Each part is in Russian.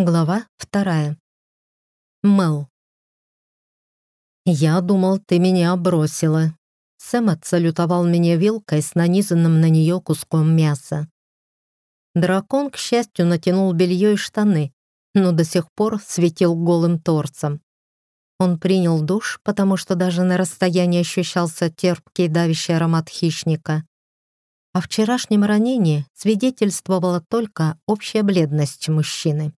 Глава вторая. Мэл. «Я думал, ты меня бросила». Сэм отсалютовал меня вилкой с нанизанным на нее куском мяса. Дракон, к счастью, натянул белье и штаны, но до сих пор светил голым торцем. Он принял душ, потому что даже на расстоянии ощущался терпкий давящий аромат хищника. О вчерашнем ранении свидетельствовала только общая бледность мужчины.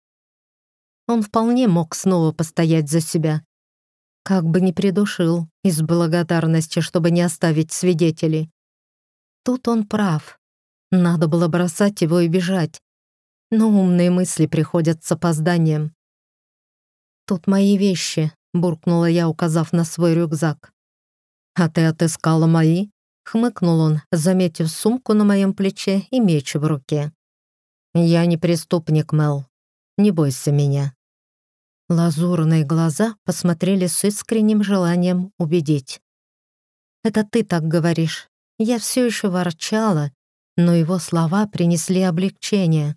Он вполне мог снова постоять за себя. Как бы не придушил, из благодарности, чтобы не оставить свидетелей. Тут он прав. Надо было бросать его и бежать. Но умные мысли приходят с опозданием. «Тут мои вещи», — буркнула я, указав на свой рюкзак. «А ты отыскала мои?» — хмыкнул он, заметив сумку на моем плече и меч в руке. «Я не преступник, Мел. Не бойся меня». Лазурные глаза посмотрели с искренним желанием убедить. «Это ты так говоришь. Я все еще ворчала, но его слова принесли облегчение.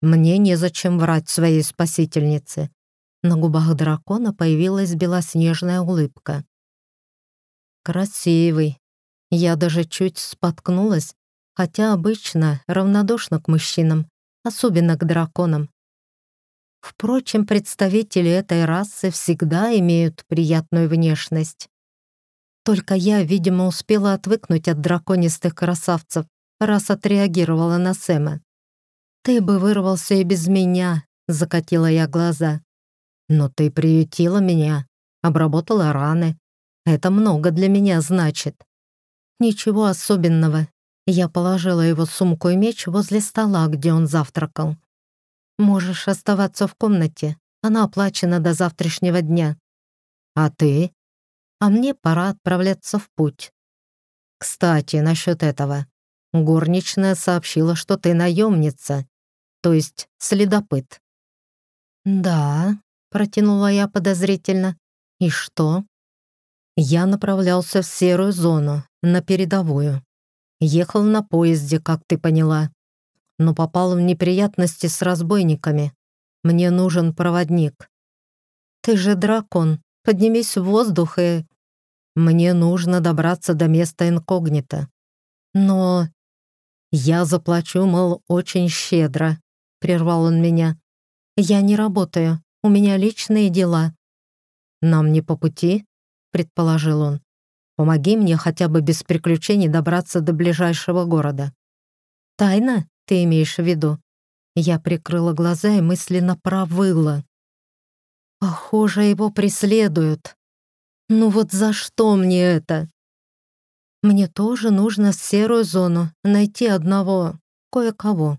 Мне незачем врать своей спасительнице». На губах дракона появилась белоснежная улыбка. «Красивый». Я даже чуть споткнулась, хотя обычно равнодушна к мужчинам, особенно к драконам. Впрочем, представители этой расы всегда имеют приятную внешность. Только я, видимо, успела отвыкнуть от драконистых красавцев, раз отреагировала на Сэма. «Ты бы вырвался и без меня», — закатила я глаза. «Но ты приютила меня, обработала раны. Это много для меня значит». «Ничего особенного». Я положила его сумку и меч возле стола, где он завтракал. Можешь оставаться в комнате. Она оплачена до завтрашнего дня. А ты? А мне пора отправляться в путь. Кстати, насчет этого. Горничная сообщила, что ты наемница, то есть следопыт. Да, протянула я подозрительно. И что? Я направлялся в серую зону, на передовую. Ехал на поезде, как ты поняла но попал в неприятности с разбойниками. Мне нужен проводник. Ты же дракон, поднимись в воздух и... Мне нужно добраться до места инкогнито. Но... Я заплачу, мол, очень щедро, прервал он меня. Я не работаю, у меня личные дела. Нам не по пути, предположил он. Помоги мне хотя бы без приключений добраться до ближайшего города. Тайна? Ты имеешь в виду?» Я прикрыла глаза и мысленно провыла. «Похоже, его преследуют. Ну вот за что мне это?» «Мне тоже нужно серую зону, найти одного, кое-кого,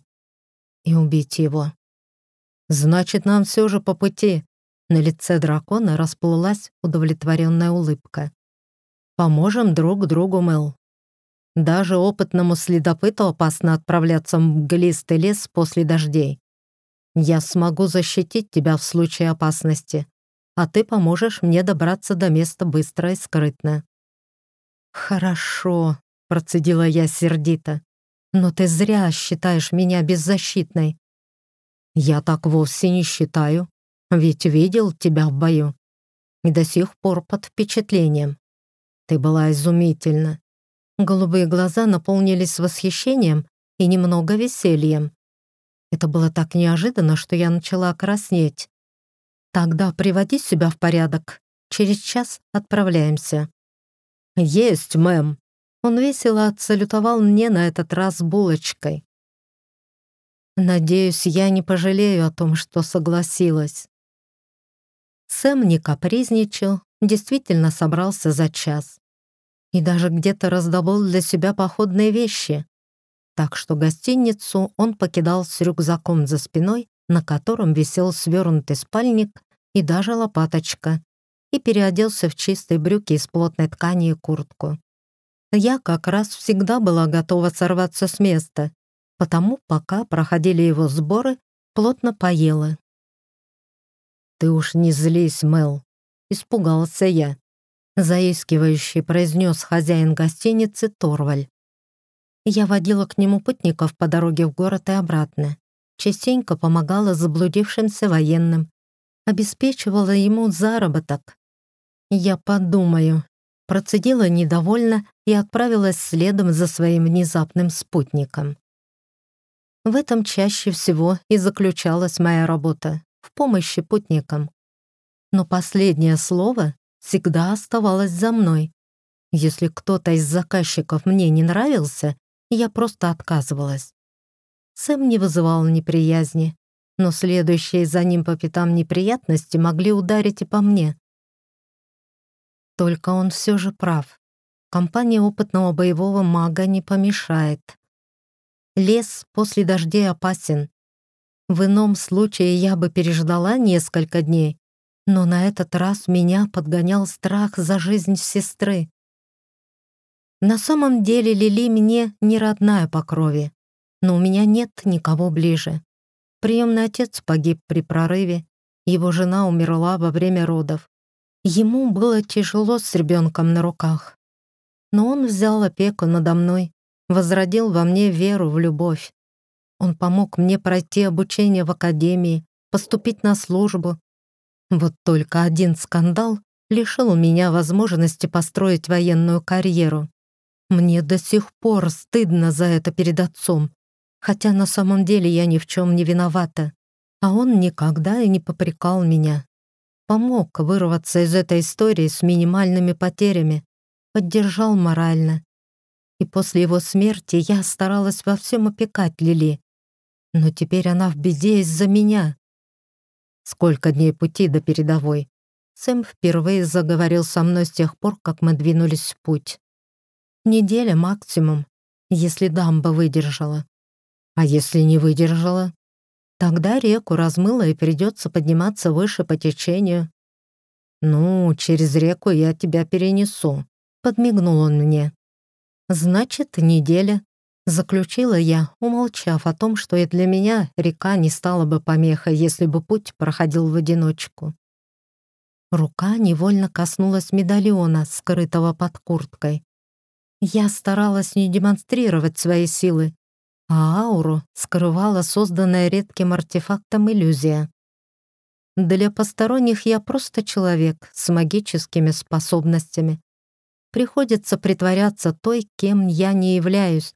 и убить его». «Значит, нам все же по пути». На лице дракона расплылась удовлетворенная улыбка. «Поможем друг другу, Мэл. Даже опытному следопыту опасно отправляться в мглистый лес после дождей. Я смогу защитить тебя в случае опасности, а ты поможешь мне добраться до места быстро и скрытно». «Хорошо», — процедила я сердито, «но ты зря считаешь меня беззащитной». «Я так вовсе не считаю, ведь видел тебя в бою и до сих пор под впечатлением. Ты была изумительна, Голубые глаза наполнились восхищением и немного весельем. Это было так неожиданно, что я начала краснеть. «Тогда приводи себя в порядок. Через час отправляемся». «Есть, мэм!» Он весело отсалютовал мне на этот раз булочкой. Надеюсь, я не пожалею о том, что согласилась. Сэм не капризничал, действительно собрался за час и даже где-то раздобыл для себя походные вещи. Так что гостиницу он покидал с рюкзаком за спиной, на котором висел свернутый спальник и даже лопаточка, и переоделся в чистые брюки из плотной ткани и куртку. Я как раз всегда была готова сорваться с места, потому пока проходили его сборы, плотно поела. «Ты уж не злись, Мел», — испугался я заискивающе произнес хозяин гостиницы Торваль. Я водила к нему путников по дороге в город и обратно. частенько помогала заблудившимся военным, обеспечивала ему заработок. Я подумаю, процедила недовольно и отправилась следом за своим внезапным спутником. В этом чаще всего и заключалась моя работа — в помощи путникам. Но последнее слово всегда оставалось за мной. Если кто-то из заказчиков мне не нравился, я просто отказывалась. Сэм не вызывал неприязни, но следующие за ним по пятам неприятности могли ударить и по мне. Только он все же прав. Компания опытного боевого мага не помешает. Лес после дождей опасен. В ином случае я бы переждала несколько дней, но на этот раз меня подгонял страх за жизнь сестры. На самом деле Лили мне не родная по крови, но у меня нет никого ближе. Приемный отец погиб при прорыве, его жена умерла во время родов. Ему было тяжело с ребенком на руках. Но он взял опеку надо мной, возродил во мне веру в любовь. Он помог мне пройти обучение в академии, поступить на службу. Вот только один скандал лишил меня возможности построить военную карьеру. Мне до сих пор стыдно за это перед отцом, хотя на самом деле я ни в чем не виновата, а он никогда и не попрекал меня помог вырваться из этой истории с минимальными потерями, поддержал морально. И после его смерти я старалась во всем опекать Лили. Но теперь она в беде из-за меня. Сколько дней пути до передовой? Сэм впервые заговорил со мной с тех пор, как мы двинулись в путь. Неделя максимум, если дамба выдержала. А если не выдержала? Тогда реку размыло и придется подниматься выше по течению. «Ну, через реку я тебя перенесу», — подмигнул он мне. «Значит, неделя», — заключила я, умолчав о том, что и для меня река не стала бы помехой, если бы путь проходил в одиночку. Рука невольно коснулась медальона, скрытого под курткой. Я старалась не демонстрировать свои силы, а ауру скрывала созданная редким артефактом иллюзия. Для посторонних я просто человек с магическими способностями. Приходится притворяться той, кем я не являюсь,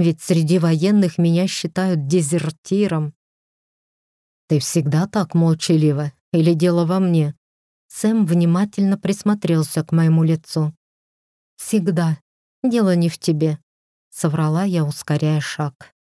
ведь среди военных меня считают дезертиром. «Ты всегда так молчалива? Или дело во мне?» Сэм внимательно присмотрелся к моему лицу. «Всегда. Дело не в тебе соврала я, ускоряя шаг.